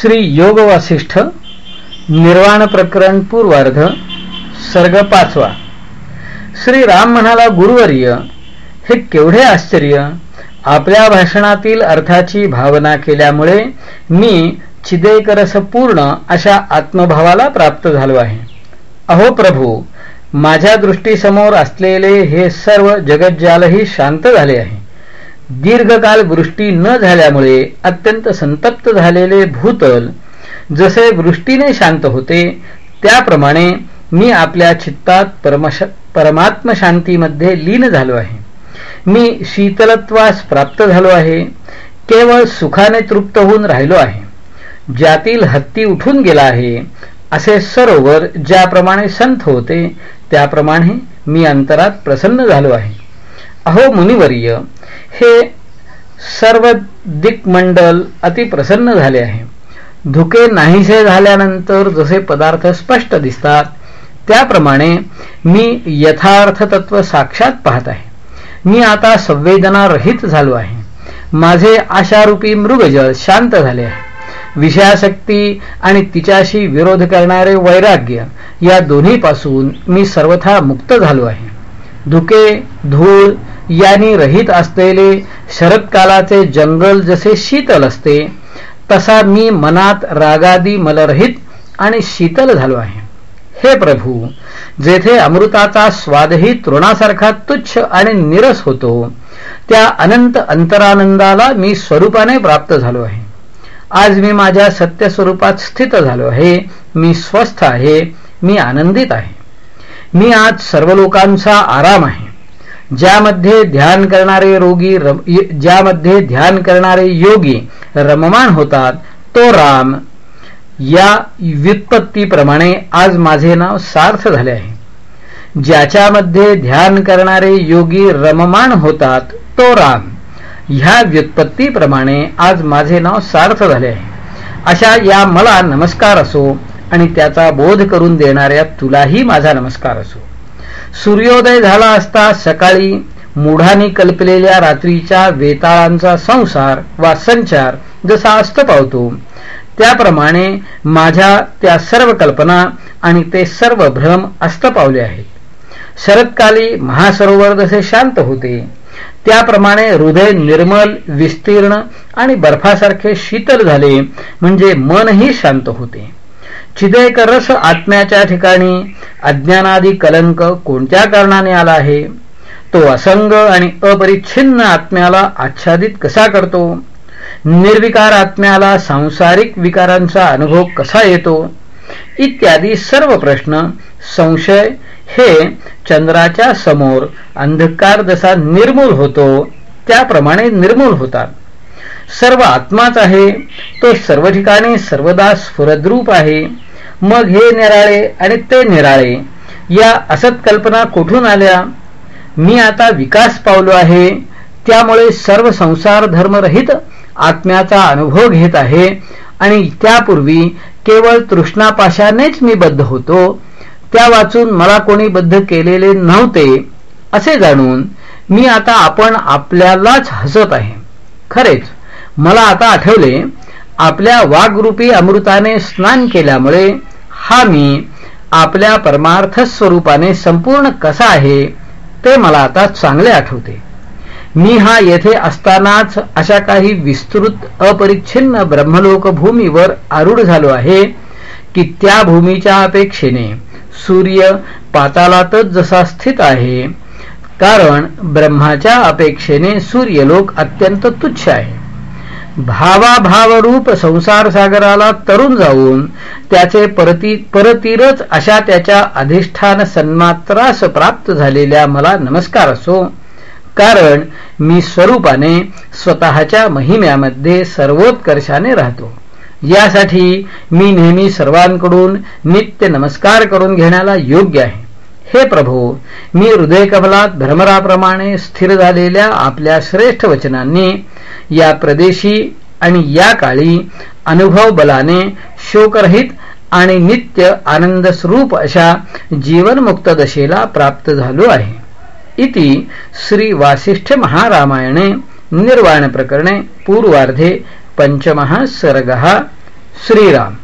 श्री योग वासिष्ठ निर्वाण प्रकरण पूर्वार्ध सर्ग पाचवा. श्री राम म्हणाला गुरुवर्य हे केवढे आश्चर्य! आपल्या भाषणातील अर्थाची भावना केल्यामुळे मी चिदेकरस पूर्ण अशा आत्मभावाला प्राप्त झालो आहे. अहो प्रभू माझ्या दृष्टीसमोर असलेले हे सर्व जगज्जालही शांत झाले आहे. दीर्घकाल वृष्टी न झाल्यामुळे अत्यंत संतप्त झालेले भूतल जसे वृष्टीने शांत होते त्याप्रमाणे मी आपल्या चित्तात परमश परमात्मशांतीमध्ये लीन झालो आहे. मी शीतलत्वास प्राप्त झालो आहे केवळ सुखाने तृप्त होऊन राहिलो आहे. ज्यातील हत्ती उठून गेला आहे असे सरोवर ज्याप्रमाणे संत होते त्याप्रमाणे मी अंतरात प्रसन्न झालो आहे. अहो मुनिवर्य हे सर्व दिक्मंडल अतिप्रसन्न झाले आहे. धुके नाहीसे झाल्यानंतर जसे पदार्थ स्पष्ट दिसतात त्याप्रमाणे मी यथार्थ तत्व साक्षात पाहत आहे. मी आता संवेदनारहित झालो आहे. माझे आशारूपी मृगजळ शांत झाले आहे. विषयाशक्ती आणि तिच्याशी विरोध करणारे वैराग्य या दोन्हीपासून मी सर्वथा मुक्त झालो आहे. धुके धूळ यांनी रहित असलेले शरदकालाचे जंगल जसे शीतल असते तसा मी मनात रागादी मलरहित आणि शीतल झालो आहे. हे प्रभू जेथे अमृताचा स्वादही तृणासारखा तुच्छ आणि निरस होतो त्या अनंत अंतरानंदाला मी स्वरूपाने प्राप्त झालो आहे. आज मी माझ्या सत्य स्वरूपात स्थित झालो आहे मी स्वस्थ आहे मी आनंदित आहे. मी आज सर्व लोकांचा आराम आहे. ज्यामध्ये ध्यान करणारे रोगी ज्यामध्ये ध्यान करणारे योगी रममान होतात तो राम. या व्युत्पत्तीप्रमाणे आज माझे नाव सार्थ झाले आहे. ज्याच्यामध्ये ध्यान करणारे योगी रममान होतात तो राम. ह्या व्युत्पत्तीप्रमाणे आज माझे नाव सार्थ झाले आहे. अशा या मला नमस्कार असो आणि त्याचा बोध करून देणाऱ्या तुलाही माझा नमस्कार असो. सूर्योदय झाला असता सकाळी मुढानी कल्पलेल्या रात्रीच्या वेताळांचा संसार वा संचार जसा अस्त पावतो त्याप्रमाणे माझ्या त्या सर्व कल्पना आणि ते सर्व भ्रम अस्त पावले आहेत. शरदकाली महासरोवर जसे शांत होते त्याप्रमाणे हृदय निर्मल विस्तीर्ण आणि बर्फासारखे शीतल झाले म्हणजे मनही शांत होते. चिदेक रस आत्म्याच्या ठिकाणी अज्ञानादी कलंक कोणत्या कारणाने आला आहे? तो असंग आणि अपरिच्छिन्न आत्म्याला आच्छादित कसा करतो? निर्विकार आत्म्याला सांसारिक विकारांचा अनुभव कसा येतो? इत्यादी सर्व प्रश्न संशय हे चंद्राच्या समोर अंधकार जसा निर्मूल होतो त्याप्रमाणे निर्मूल होतात. सर्व आत्माच आहे तो सर्व ठिकाणी सर्वदा स्फुरद्रूप आहे. मग हे निराळे आणि ते निराळे. या असत कल्पना कुठून आल्या? मी आता विकास पावलो आहे. त्यामुळे सर्व संसार धर्मरहित आत्म्याचा अनुभव घेत आहे. आणि त्यापूर्वी केवळ तृष्णापाशानेच मी बद्ध होतो. त्या वाचून मला कोणी बद्ध केलेले नव्हते असे जाणून मी आता आपण आपल्यालाच हसत आहे. खरेच मला आता आठवले आपल्या वाघरूपी अमृताने स्नान केल्यामुळे हा मी आपल्या परमार्थ स्वरूपाने संपूर्ण कसा आहे ते मला आता चांगले आठवते. मी हा येथे असतानाच अशा काही विस्तृत अपरिच्छिन्न ब्रह्मलोक भूमीवर आरूढ झालो आहे की त्या भूमीच्या अपेक्षेने सूर्य पातालातच जसा स्थित आहे कारण ब्रह्माच्या अपेक्षेने सूर्यलोक अत्यंत तुच्छ आहे. भावाभावरूप संसार सागराला तरुण जाऊन त्याचे परती परतीरच अशा त्याच्या अधिष्ठान सन्मात्रास प्राप्त झालेल्या मला नमस्कार असो. कारण मी स्वरूपाने स्वतःच्या महिम्यामध्ये सर्वोत्कर्षाने राहतो. यासाठी मी नेहमी सर्वांकडून नित्य नमस्कार करून घेण्याला योग्य आहे. हे प्रभो मी हृदयकमलात भ्रमराप्रमाणे स्थिर झालेल्या आपल्या श्रेष्ठ वचनांनी या प्रदेशी आणि या काळी अनुभव बलाने शोकरहित आणि नित्य आनंद स्वरूप अशा जीवनमुक्त दशेला प्राप्त झालो आहे. इति श्री वासिष्ठ महारामायणे निर्वाण प्रकरणे पूर्वार्धे पंचमहा सर्ग श्रीराम.